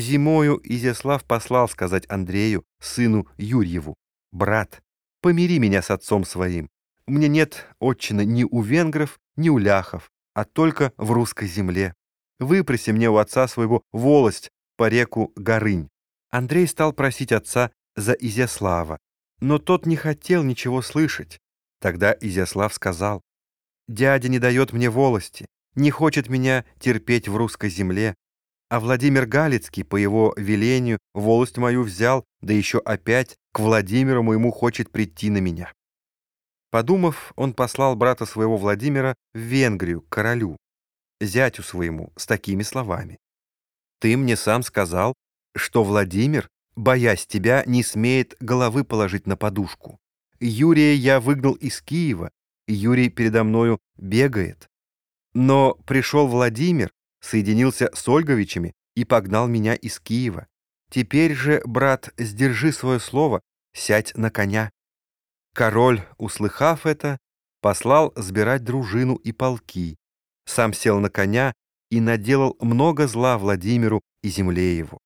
Зимою Изяслав послал сказать Андрею, сыну Юрьеву, «Брат, помири меня с отцом своим. Мне нет отчины ни у венгров, ни у ляхов, а только в русской земле. Выпроси мне у отца своего волость по реку Горынь». Андрей стал просить отца за Изяслава, но тот не хотел ничего слышать. Тогда Изяслав сказал, «Дядя не дает мне волости, не хочет меня терпеть в русской земле, а Владимир Галицкий, по его велению, волость мою взял, да еще опять к Владимиру моему хочет прийти на меня. Подумав, он послал брата своего Владимира в Венгрию, к королю, зятю своему, с такими словами. «Ты мне сам сказал, что Владимир, боясь тебя, не смеет головы положить на подушку. Юрия я выгнал из Киева, Юрий передо мною бегает. Но пришел Владимир, соединился с Ольговичами и погнал меня из Киева. Теперь же, брат, сдержи свое слово, сядь на коня». Король, услыхав это, послал сбирать дружину и полки, сам сел на коня и наделал много зла Владимиру и земле его.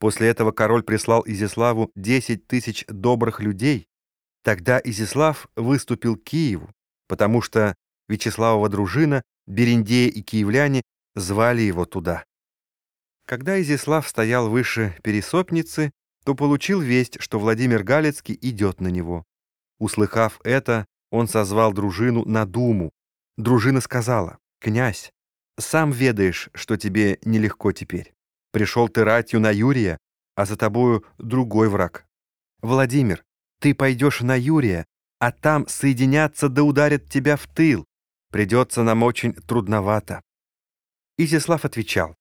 После этого король прислал Изяславу десять тысяч добрых людей. Тогда Изяслав выступил к Киеву, потому что Вячеславова дружина, Берендея и киевляне звали его туда. Когда Изяслав стоял выше Пересопницы, то получил весть, что Владимир Галицкий идет на него. Услыхав это, он созвал дружину на думу. Дружина сказала, «Князь, сам ведаешь, что тебе нелегко теперь. Пришел ты ратью на Юрия, а за тобою другой враг. Владимир, ты пойдешь на Юрия, а там соединятся да ударят тебя в тыл. Придется нам очень трудновато. Изяслав отвечал,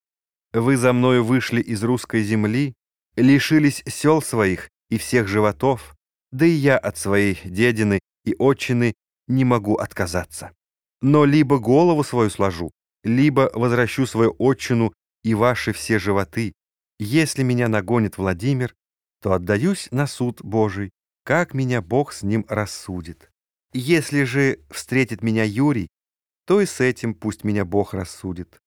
«Вы за мною вышли из русской земли, лишились сел своих и всех животов, да и я от своей дедины и отчины не могу отказаться. Но либо голову свою сложу, либо возвращу свою отчину и ваши все животы. Если меня нагонит Владимир, то отдаюсь на суд Божий, как меня Бог с ним рассудит. Если же встретит меня Юрий, то и с этим пусть меня Бог рассудит.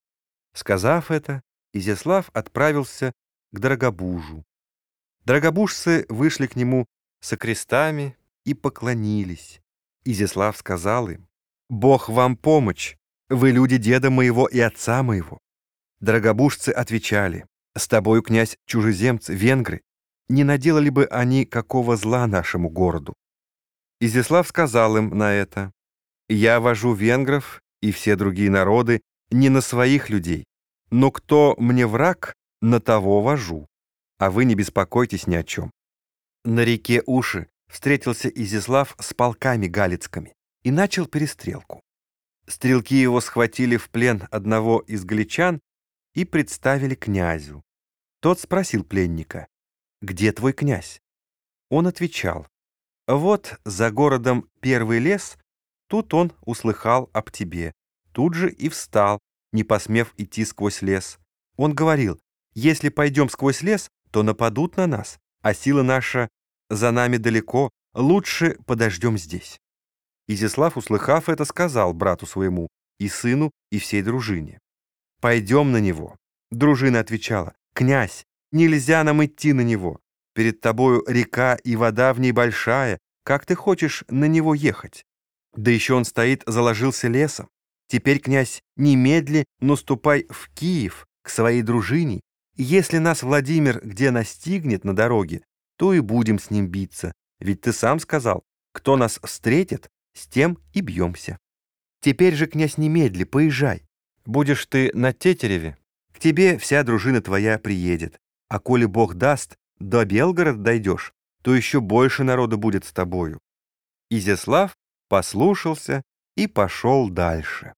Сказав это, Изяслав отправился к Драгобужу. Драгобужцы вышли к нему со крестами и поклонились. Изяслав сказал им, «Бог вам помощь, вы люди деда моего и отца моего». Драгобужцы отвечали, «С тобою, князь, чужеземцы, венгры, не наделали бы они какого зла нашему городу». Изяслав сказал им на это, «Я вожу венгров и все другие народы не на своих людей, но кто мне враг, на того вожу, а вы не беспокойтесь ни о чем». На реке Уши встретился Изяслав с полками галицкими и начал перестрелку. Стрелки его схватили в плен одного из галичан и представили князю. Тот спросил пленника, «Где твой князь?» Он отвечал, «Вот за городом первый лес, тут он услыхал об тебе, тут же и встал, не посмев идти сквозь лес. Он говорил, если пойдем сквозь лес, то нападут на нас, а сила наша за нами далеко, лучше подождем здесь. Изяслав, услыхав это, сказал брату своему, и сыну, и всей дружине. «Пойдем на него». Дружина отвечала, «Князь, нельзя нам идти на него. Перед тобою река и вода в ней большая. Как ты хочешь на него ехать? Да еще он стоит, заложился лесом. Теперь, князь, немедли, но ступай в Киев к своей дружине. Если нас Владимир где настигнет на дороге, то и будем с ним биться. Ведь ты сам сказал, кто нас встретит, с тем и бьемся. Теперь же, князь, немедли, поезжай. Будешь ты на Тетереве, к тебе вся дружина твоя приедет. А коли Бог даст, до Белгорода дойдешь, то еще больше народу будет с тобою. Изяслав послушался и пошел дальше.